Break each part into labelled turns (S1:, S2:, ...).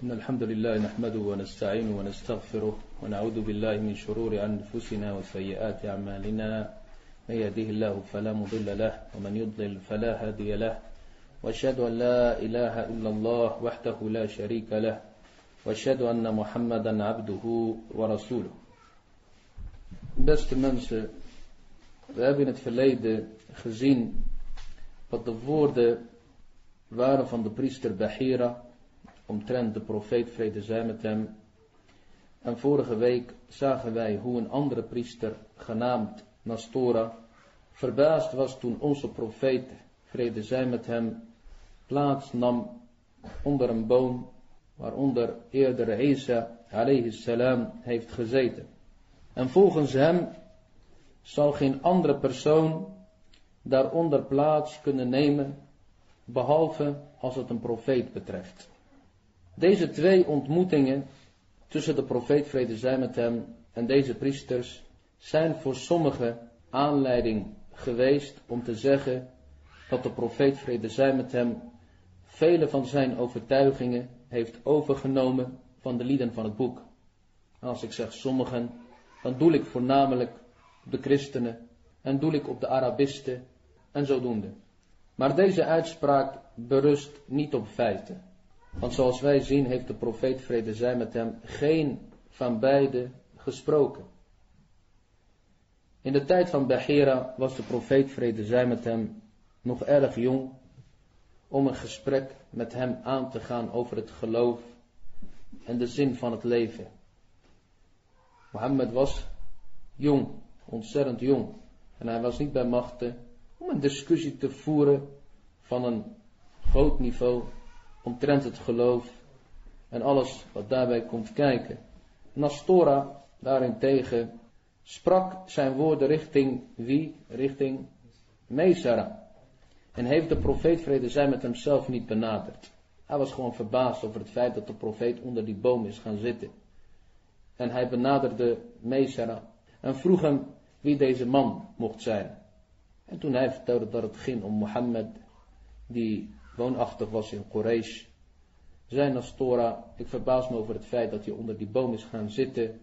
S1: إن الحمد لله نحمده ونستعينه ونستغفره ونعوذ بالله من شرور أنفسنا وسيئات أعمالنا. من يهده الله فلا مضل له ومن يضلل فلا هادي له. وأشهد أن لا إله إلا الله وحده لا شريك له. وأشهد أن محمدا عبده ورسوله. Beste mensen, we hebben in het verleden gezien wat de woorden waren van omtrent de profeet vrede zij met hem. En vorige week zagen wij hoe een andere priester genaamd Nastora verbaasd was toen onze profeet vrede zij met hem plaats nam onder een boom waaronder eerder Isa alayhi salam heeft gezeten. En volgens hem zal geen andere persoon daaronder plaats kunnen nemen, behalve als het een profeet betreft. Deze twee ontmoetingen tussen de profeet vrede zij met hem en deze priesters zijn voor sommigen aanleiding geweest om te zeggen dat de profeet vrede zij met hem vele van zijn overtuigingen heeft overgenomen van de lieden van het boek. Als ik zeg sommigen, dan doe ik voornamelijk op de christenen en doe ik op de Arabisten en zodoende. Maar deze uitspraak berust niet op feiten. Want zoals wij zien heeft de profeet vrede zij met hem geen van beide gesproken. In de tijd van Bahira was de profeet vrede zij met hem nog erg jong om een gesprek met hem aan te gaan over het geloof en de zin van het leven. Mohammed was jong, ontzettend jong. En hij was niet bij machten om een discussie te voeren van een groot niveau omtrent het geloof en alles wat daarbij komt kijken. Nastora daarentegen sprak zijn woorden richting wie? Richting Mesara. En heeft de profeet vrede zij met hemzelf niet benaderd. Hij was gewoon verbaasd over het feit dat de profeet onder die boom is gaan zitten. En hij benaderde Mesara en vroeg hem wie deze man mocht zijn. En toen hij vertelde dat het ging om Mohammed, die woonachtig was in Quraysh, zei Nastora, ik verbaas me over het feit dat hij onder die boom is gaan zitten,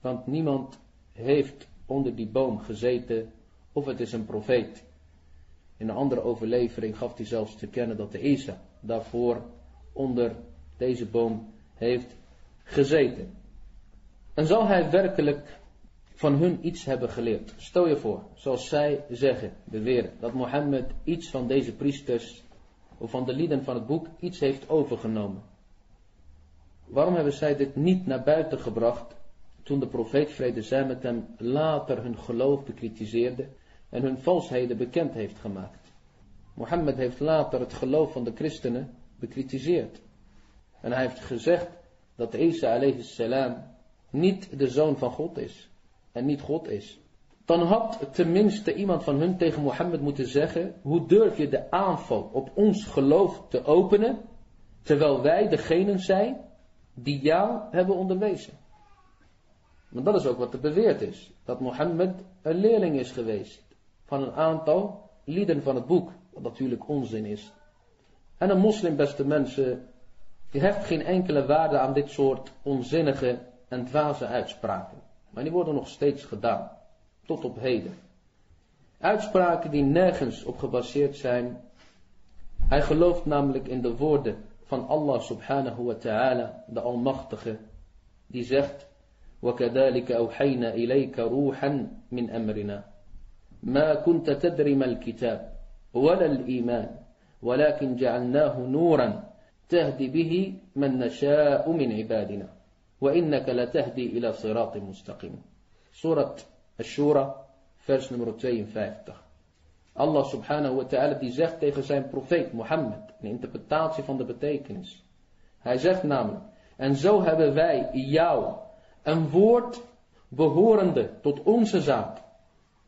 S1: want niemand heeft onder die boom gezeten of het is een profeet. In een andere overlevering gaf hij zelfs te kennen dat de Isa daarvoor onder deze boom heeft gezeten. En zal hij werkelijk van hun iets hebben geleerd? Stel je voor, zoals zij zeggen, beweren, dat Mohammed iets van deze priesters of van de lieden van het boek iets heeft overgenomen. Waarom hebben zij dit niet naar buiten gebracht toen de profeet vrede zij met hem later hun geloof bekritiseerde en hun valsheden bekend heeft gemaakt? Mohammed heeft later het geloof van de christenen bekritiseerd. En hij heeft gezegd dat Isa salam niet de zoon van God is en niet God is. Dan had tenminste iemand van hun tegen Mohammed moeten zeggen, hoe durf je de aanval op ons geloof te openen, terwijl wij degenen zijn die jou hebben onderwezen. Maar dat is ook wat er beweerd is, dat Mohammed een leerling is geweest van een aantal lieden van het boek, wat natuurlijk onzin is. En een moslim, beste mensen, die heeft geen enkele waarde aan dit soort onzinnige en dwaze uitspraken. Maar die worden nog steeds gedaan. Tot op heden. Uitspraken die nergens op gebaseerd zijn. Hij gelooft namelijk in de woorden van Allah subhanahu wa ta'ala, de Almachtige. Die zegt, وَكَذَلِكَ أَوْحَيْنَا إِلَيْكَ رُوحًا مِنْ أَمْرِنَا ما كنت تدري ما الكتاب ولا الإيمان ولكن جعلناه نورا تهدي به من نشاء من عبادنا وإنك لتهدي إلى صراط مستقيم سورة Ashura, vers nummer 52. Allah subhanahu wa ta'ala die zegt tegen zijn profeet Mohammed, een interpretatie van de betekenis. Hij zegt namelijk, en zo hebben wij jou een woord behorende tot onze zaak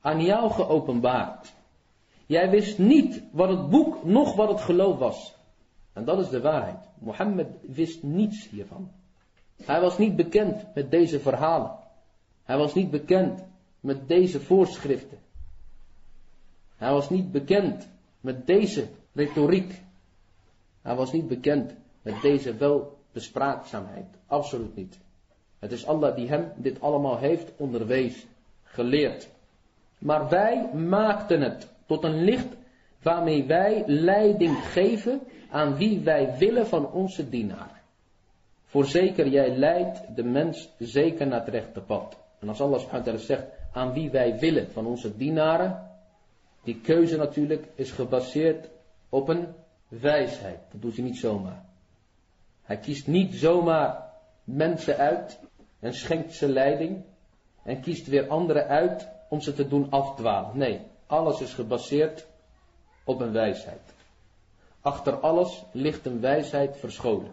S1: aan jou geopenbaard. Jij wist niet wat het boek, nog wat het geloof was. En dat is de waarheid. Mohammed wist niets hiervan. Hij was niet bekend met deze verhalen. Hij was niet bekend met deze voorschriften. Hij was niet bekend met deze retoriek. Hij was niet bekend met deze wel bespraakzaamheid. Absoluut niet. Het is Allah die hem dit allemaal heeft onderwezen, geleerd. Maar wij maakten het tot een licht waarmee wij leiding geven aan wie wij willen van onze dienaar. Voorzeker, jij leidt de mens zeker naar het rechte pad. En als Allah subhanahu zegt aan wie wij willen van onze dienaren, die keuze natuurlijk is gebaseerd op een wijsheid. Dat doet hij niet zomaar. Hij kiest niet zomaar mensen uit en schenkt ze leiding en kiest weer anderen uit om ze te doen afdwalen. Nee, alles is gebaseerd op een wijsheid. Achter alles ligt een wijsheid verscholen.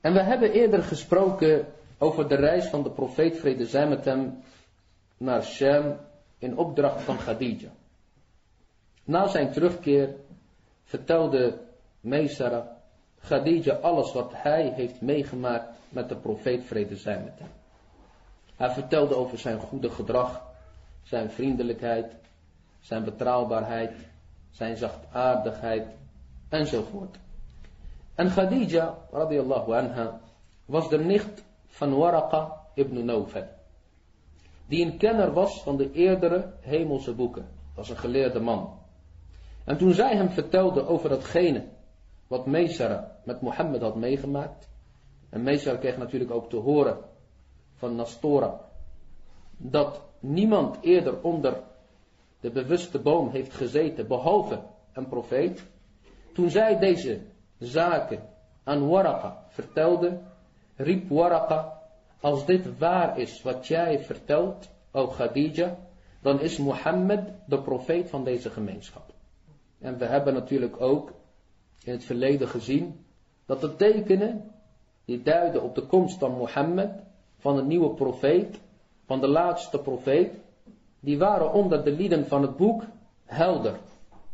S1: En we hebben eerder gesproken over de reis van de profeet vrede zij met hem naar Shem in opdracht van Khadija. Na zijn terugkeer vertelde Meesara Khadija alles wat hij heeft meegemaakt met de profeet vrede zij met hem. Hij vertelde over zijn goede gedrag, zijn vriendelijkheid, zijn betrouwbaarheid, zijn zachtaardigheid enzovoort. En Khadija, radiallahu anha, was de nicht van Waraqa ibn Nawfal. Die een kenner was van de eerdere hemelse boeken. Was een geleerde man. En toen zij hem vertelde over datgene wat Meesara met Mohammed had meegemaakt. En Meesara kreeg natuurlijk ook te horen van Nastora. Dat niemand eerder onder de bewuste boom heeft gezeten behalve een profeet. Toen zij deze zaken aan Waraka vertelde, riep Waraka, als dit waar is wat jij vertelt, o Khadija, dan is Mohammed de profeet van deze gemeenschap. En we hebben natuurlijk ook in het verleden gezien dat de tekenen die duiden op de komst van Mohammed, van een nieuwe profeet, van de laatste profeet, die waren onder de lieden van het boek helder,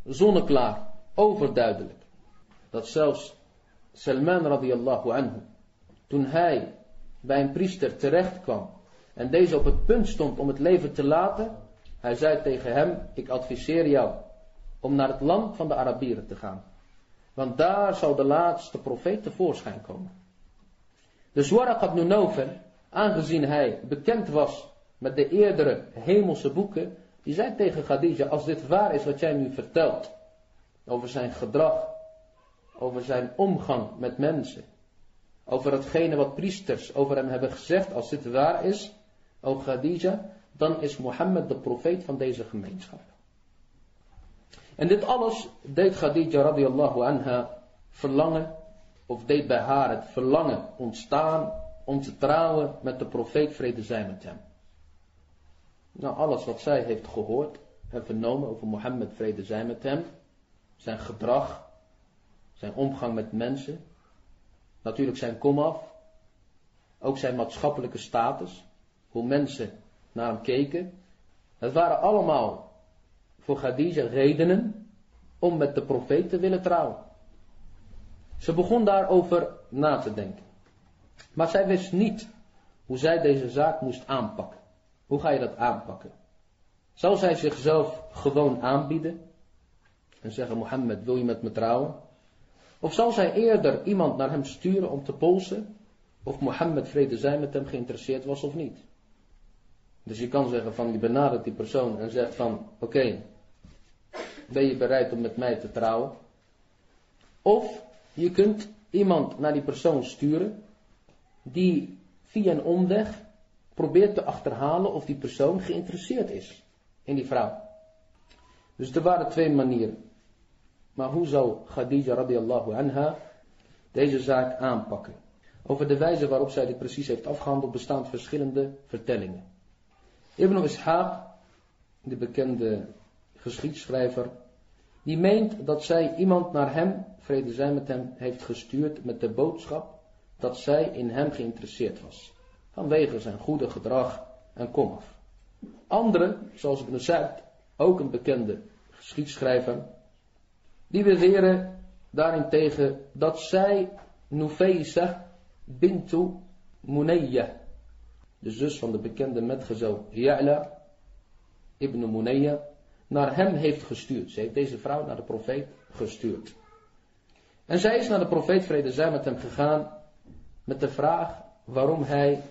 S1: zonneklaar, overduidelijk. Dat zelfs Salman radiallahu anhu, toen hij bij een priester terecht kwam en deze op het punt stond om het leven te laten, hij zei tegen hem, ik adviseer jou om naar het land van de Arabieren te gaan. Want daar zal de laatste profeet tevoorschijn komen. Dus Waraq ibn Nawfal, aangezien hij bekend was met de eerdere hemelse boeken, die zei tegen Khadija, als dit waar is wat jij nu vertelt, over zijn gedrag, over zijn omgang met mensen, over hetgene wat priesters over hem hebben gezegd, als dit waar is, o Khadija, dan is Mohammed de profeet van deze gemeenschap. En dit alles deed Khadija radiallahu anha verlangen, of deed bij haar het verlangen ontstaan om te trouwen met de profeet vrede zij met hem. Nou, alles wat zij heeft gehoord en vernomen over Mohammed vrede zij met hem, zijn gedrag, zijn omgang met mensen, natuurlijk zijn komaf, ook zijn maatschappelijke status, hoe mensen naar hem keken. Het waren allemaal voor Khadija redenen om met de profeet te willen trouwen. Ze begon daarover na te denken. Maar zij wist niet hoe zij deze zaak moest aanpakken. Hoe ga je dat aanpakken? Zal zij zichzelf gewoon aanbieden en zeggen: Mohammed, wil je met me trouwen? Of zal zij eerder iemand naar hem sturen om te polsen of Mohammed vrede zij met hem geïnteresseerd was of niet? Dus je kan zeggen van je benadert die persoon en zegt van oké, ben je bereid om met mij te trouwen? Of je kunt iemand naar die persoon sturen die via een omweg probeert te achterhalen of die persoon geïnteresseerd is in die vrouw. Dus er waren twee manieren. Maar hoe zou Khadija radiallahu anha deze zaak aanpakken? Over de wijze waarop zij dit precies heeft afgehandeld bestaan verschillende vertellingen. Ibn Ishaq, de bekende geschiedschrijver, die meent dat zij iemand naar hem, vrede zij met hem, heeft gestuurd met de boodschap dat zij in hem geïnteresseerd was. Vanwege zijn goede gedrag en komaf. Anderen, zoals Ibn Sa'd, ook een bekende geschiedschrijver, die beweren daarentegen dat zij Nufaysa bintu Munayya, de zus van de bekende metgezel Ya'la ibn Munayya, naar hem heeft gestuurd. Ze heeft deze vrouw naar de profeet gestuurd. En zij is naar de profeet vrede zij met hem gegaan met de vraag waarom hij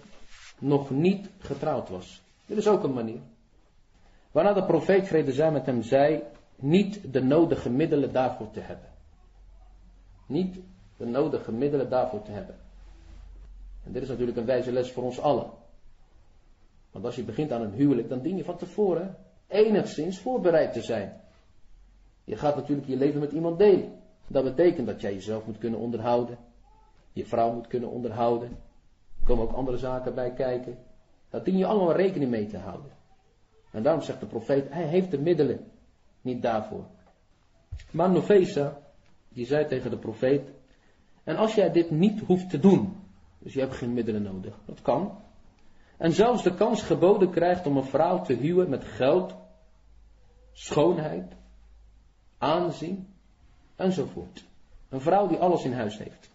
S1: nog niet getrouwd was. Dit is ook een manier. Waarna de profeet vrede zij met hem zei, niet de nodige middelen daarvoor te hebben. Niet de nodige middelen daarvoor te hebben. En dit is natuurlijk een wijze les voor ons allen. Want als je begint aan een huwelijk, dan dien je van tevoren enigszins voorbereid te zijn. Je gaat natuurlijk je leven met iemand delen. Dat betekent dat jij jezelf moet kunnen onderhouden. Je vrouw moet kunnen onderhouden. Er komen ook andere zaken bij kijken. Daar dien je allemaal rekening mee te houden. En daarom zegt de profeet, hij heeft de middelen niet daarvoor. Maar Novesa, die zei tegen de profeet, en als jij dit niet hoeft te doen, dus je hebt geen middelen nodig, dat kan. En zelfs de kans geboden krijgt om een vrouw te huwen met geld, schoonheid, aanzien enzovoort. Een vrouw die alles in huis heeft.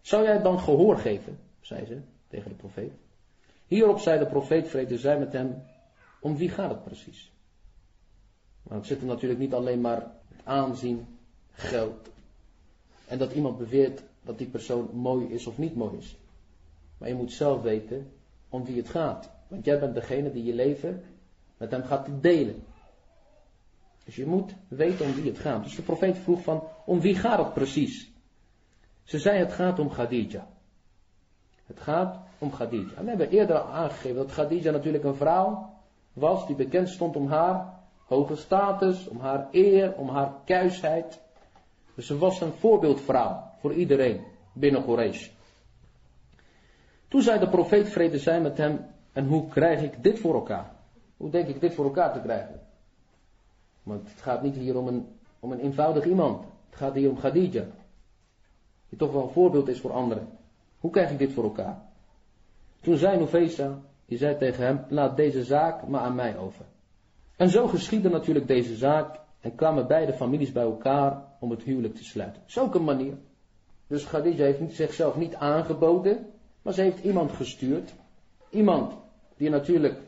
S1: Zou jij dan gehoor geven, zei ze tegen de profeet. Hierop zei de profeet vrede zij met hem, om wie gaat het precies? Maar het zit er natuurlijk niet alleen maar aanzien, geld. En dat iemand beweert dat die persoon mooi is of niet mooi is. Maar je moet zelf weten om wie het gaat. Want jij bent degene die je leven met hem gaat delen. Dus je moet weten om wie het gaat. Dus de profeet vroeg van, om wie gaat het precies? Ze zei, het gaat om Khadija. Het gaat om Khadija. En we hebben eerder aangegeven dat Khadija natuurlijk een vrouw was die bekend stond om haar hoge status, om haar eer, om haar kuisheid. Dus ze was een voorbeeldvrouw voor iedereen binnen Quraysh. Toen zei de profeet vrede zij met hem, en hoe krijg ik dit voor elkaar? Hoe denk ik dit voor elkaar te krijgen? Want het gaat niet hier om een, om een eenvoudig iemand. Het gaat hier om Khadija. Die toch wel een voorbeeld is voor anderen. Hoe krijg ik dit voor elkaar? Toen zei Nufesa, die zei tegen hem, laat deze zaak maar aan mij over. En zo geschiedde natuurlijk deze zaak en kwamen beide families bij elkaar om het huwelijk te sluiten. Een manier. Dus Khadija heeft zichzelf niet aangeboden, maar ze heeft iemand gestuurd. Iemand die natuurlijk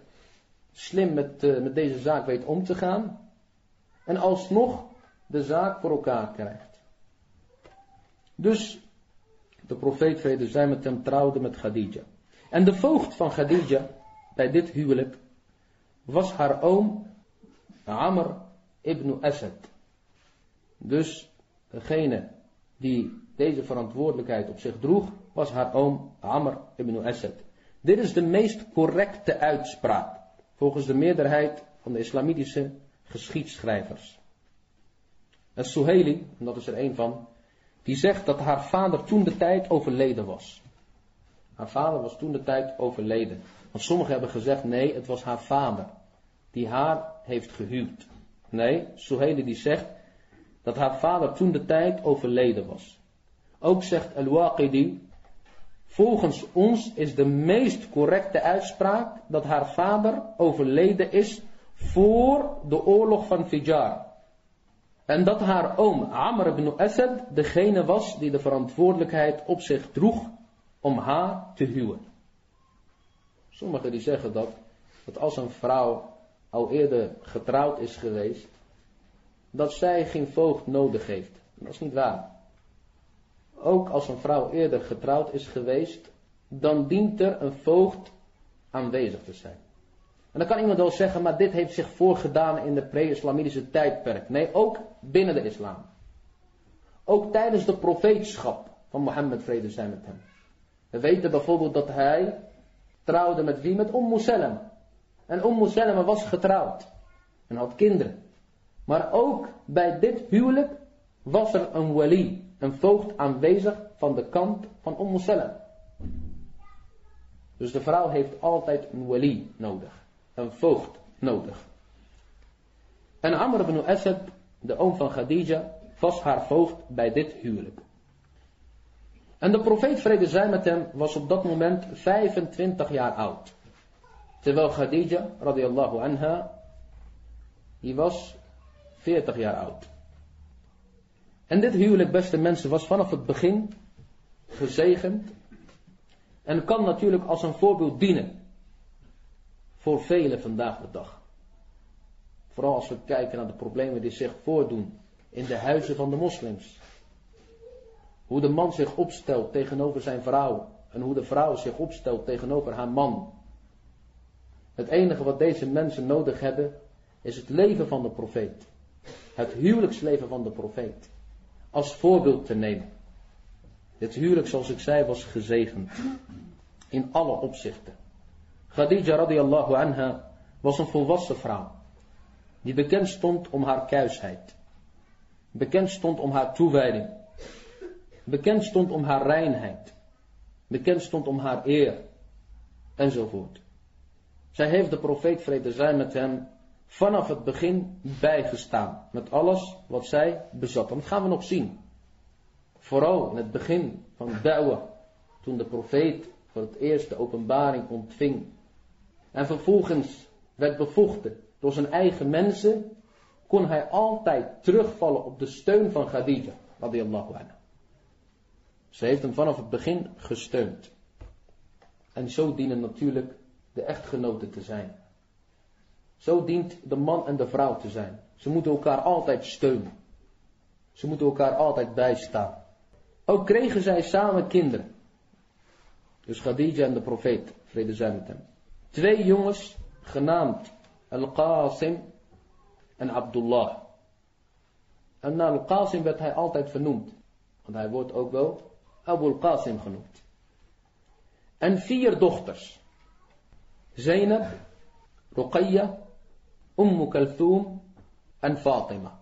S1: slim met, uh, met deze zaak weet om te gaan. En alsnog de zaak voor elkaar krijgt. Dus de profeet vrede zij met hem trouwde met Khadija. En de voogd van Khadija bij dit huwelijk was haar oom Amr ibn Asad. Dus degene die deze verantwoordelijkheid op zich droeg, was haar oom Amr ibn Asad. Dit is de meest correcte uitspraak, volgens de meerderheid van de islamitische geschiedschrijvers. En Suhaili, en dat is er een van, die zegt dat haar vader toen de tijd overleden was. Haar vader was toen de tijd overleden. Want sommigen hebben gezegd, nee, het was haar vader die haar heeft gehuwd. Nee, Suhaili die zegt dat haar vader toen de tijd overleden was. Ook zegt Al-Waqidi, volgens ons is de meest correcte uitspraak dat haar vader overleden is voor de oorlog van Fijar. En dat haar oom Amr ibn Asad degene was die de verantwoordelijkheid op zich droeg om haar te huwen. Sommigen die zeggen dat, dat als een vrouw al eerder getrouwd is geweest, dat zij geen voogd nodig heeft. Dat is niet waar. Ook als een vrouw eerder getrouwd is geweest, dan dient er een voogd aanwezig te zijn. En dan kan iemand wel zeggen, maar dit heeft zich voorgedaan in de pre-islamitische tijdperk. Nee, ook binnen de islam. Ook tijdens de profeetschap van Mohammed, vrede zijn met hem. We weten bijvoorbeeld dat hij trouwde met wie? Met Ummu Salama. En Ummu Salama was getrouwd. En had kinderen. Maar ook bij dit huwelijk was er een wali. Een voogd aanwezig van de kant van Ummu Salama. Dus de vrouw heeft altijd een wali nodig. Een voogd nodig. En Amr ibn Asad, de oom van Khadija, was haar voogd bij dit huwelijk. En de profeet vrede zij met hem was op dat moment 25 jaar oud. Terwijl Khadija, radiallahu anha, die was 40 jaar oud. En dit huwelijk, beste mensen, was vanaf het begin gezegend. En kan natuurlijk als een voorbeeld dienen. Voor velen vandaag de dag. Vooral als we kijken naar de problemen die zich voordoen in de huizen van de moslims. Hoe de man zich opstelt tegenover zijn vrouw. en hoe de vrouw zich opstelt tegenover haar man. Het enige wat deze mensen nodig hebben is het leven van de profeet. Het huwelijksleven van de profeet. Als voorbeeld te nemen. Dit huwelijk, zoals ik zei, was gezegend. In alle opzichten. Khadija radiallahu anha was een volwassen vrouw. Die bekend stond om haar kuisheid. Bekend stond om haar toewijding. Bekend stond om haar reinheid. Bekend stond om haar eer. Enzovoort. Zij heeft de profeet vrede zijn met hem vanaf het begin bijgestaan. Met alles wat zij bezat. En dat gaan we nog zien. Vooral in het begin van Da'wah. Toen de profeet voor het eerst de openbaring ontving. En vervolgens werd bevochten door zijn eigen mensen. Kon hij altijd terugvallen op de steun van Khadija. Radiallahu anha. Ze heeft hem vanaf het begin gesteund. En zo dienen natuurlijk de echtgenoten te zijn. Zo dient de man en de vrouw te zijn. Ze moeten elkaar altijd steunen. Ze moeten elkaar altijd bijstaan. Ook kregen zij samen kinderen. Dus Khadija en de profeet, vrede zij met hem. Twee jongens, genaamd Al-Qasim en Abdullah. En na Al-Qasim werd hij altijd vernoemd. Want hij wordt ook wel Abu Al-Qasim genoemd. En vier dochters. Zainab, Ruqayya, Umm Kalthum en Fatima.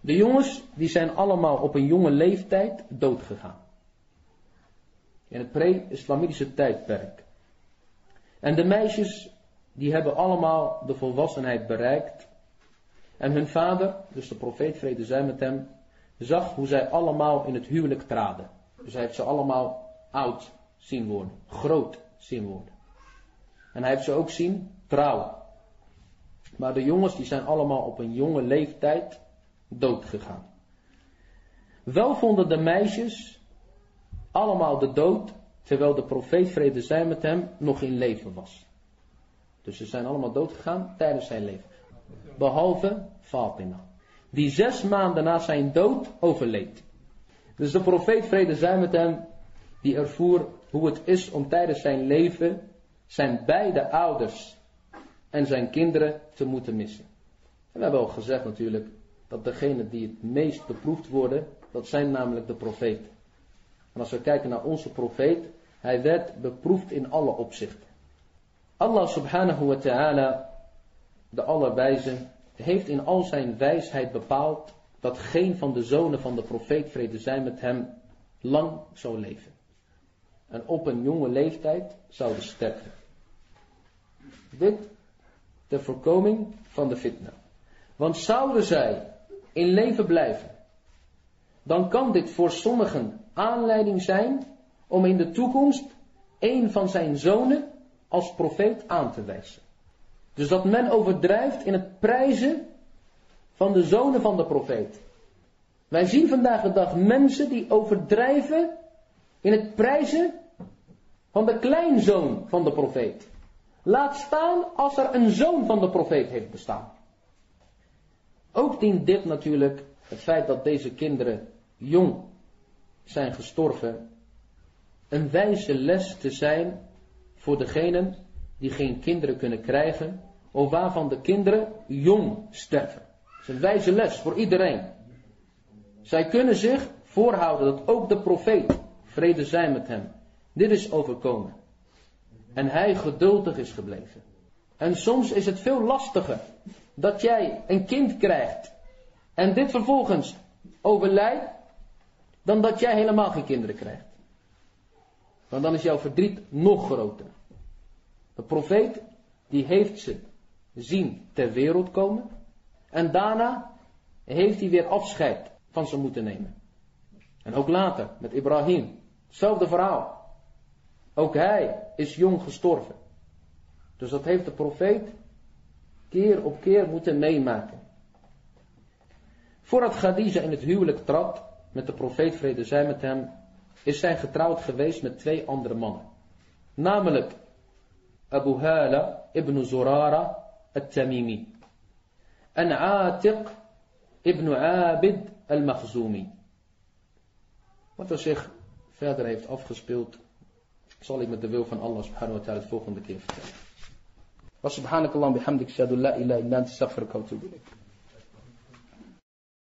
S1: De jongens die zijn allemaal op een jonge leeftijd doodgegaan. In het pre-islamitische tijdperk. En de meisjes die hebben allemaal de volwassenheid bereikt. En hun vader, dus de profeet vrede zij met hem, zag hoe zij allemaal in het huwelijk traden. Dus hij heeft ze allemaal oud zien worden, groot zien worden. En hij heeft ze ook zien trouwen. Maar de jongens die zijn allemaal op een jonge leeftijd dood gegaan. Wel vonden de meisjes allemaal de dood, terwijl de profeet vrede zij met hem nog in leven was. Dus ze zijn allemaal dood gegaan tijdens zijn leven. Behalve Fatima. Die zes maanden na zijn dood overleed. Dus de profeet vrede zij met hem, die ervoer hoe het is om tijdens zijn leven zijn beide ouders en zijn kinderen te moeten missen. En we hebben al gezegd natuurlijk dat degenen die het meest beproefd worden, dat zijn namelijk de profeten. En als we kijken naar onze profeet, hij werd beproefd in alle opzichten. Allah subhanahu wa ta'ala, de allerwijze, heeft in al zijn wijsheid bepaald dat geen van de zonen van de profeet vrede zijn met hem lang zou leven. En op een jonge leeftijd zouden sterven. Dit de voorkoming van de fitna. Want zouden zij in leven blijven, dan kan dit voor sommigen aanleiding zijn om in de toekomst een van zijn zonen als profeet aan te wijzen. Dus dat men overdrijft in het prijzen van de zonen van de profeet. Wij zien vandaag de dag mensen die overdrijven in het prijzen van de kleinzoon van de profeet. Laat staan als er een zoon van de profeet heeft bestaan. Ook dient dit natuurlijk, het feit dat deze kinderen jong zijn gestorven, een wijze les te zijn voor degenen die geen kinderen kunnen krijgen, of waarvan de kinderen jong sterven. Het is een wijze les voor iedereen. Zij kunnen zich voorhouden dat ook de profeet, vrede zij met hem, dit is overkomen. En hij geduldig is gebleven. En soms is het veel lastiger dat jij een kind krijgt en dit vervolgens overlijdt, dan dat jij helemaal geen kinderen krijgt. Want dan is jouw verdriet nog groter. De profeet, die heeft ze zien ter wereld komen. En daarna heeft hij weer afscheid van ze moeten nemen. En ook later met Ibrahim. Hetzelfde verhaal. Ook hij is jong gestorven. Dus dat heeft de profeet keer op keer moeten meemaken. Voordat Khadija in het huwelijk trad met de profeet vrede zij met hem, is zij getrouwd geweest met twee andere mannen. Namelijk Abu Hala ibn Zurara al-Tamimi en Atiq ibn Abid al-Makhzumi. Wat er zich verder heeft afgespeeld zal ik met de wil van Allah subhanahu wa ta'ala het volgende keer vertellen. Was bihamdik shadu la ilaha illa anta astaghfiruka wa atubu.